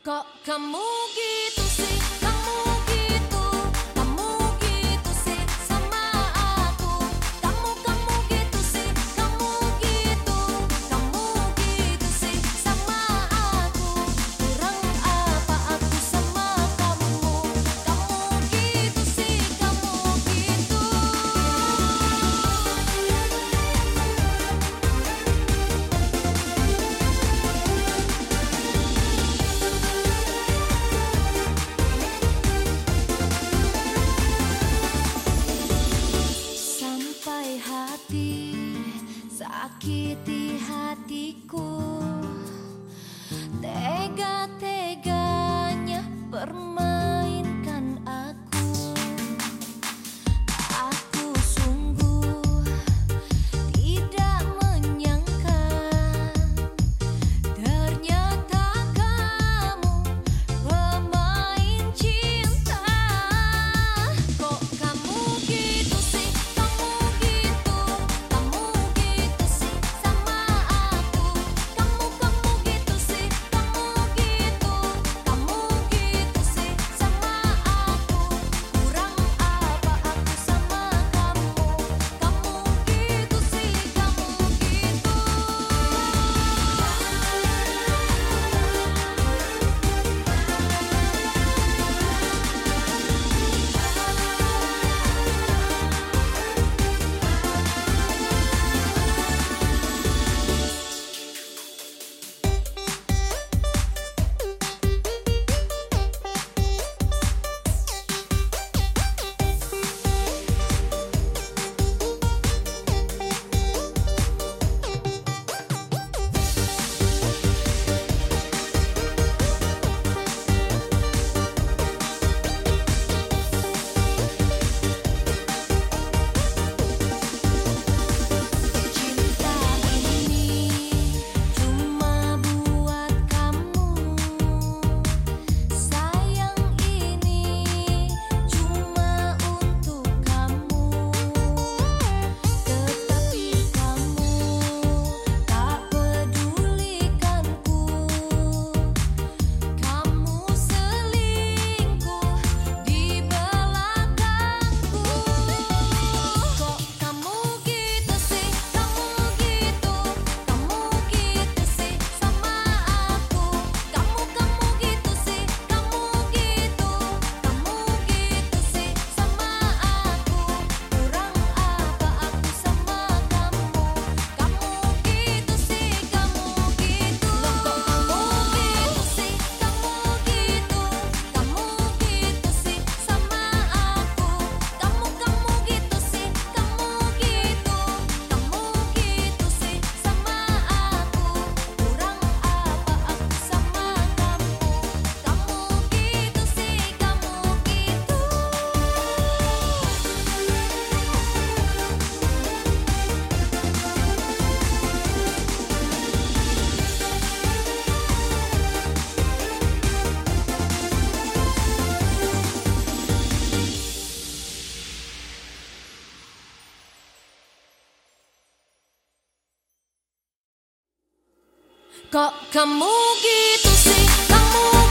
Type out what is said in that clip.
Kok kamu gini? hati sakiti hatiku. Tega tega Kok kamu gitu sih, kamu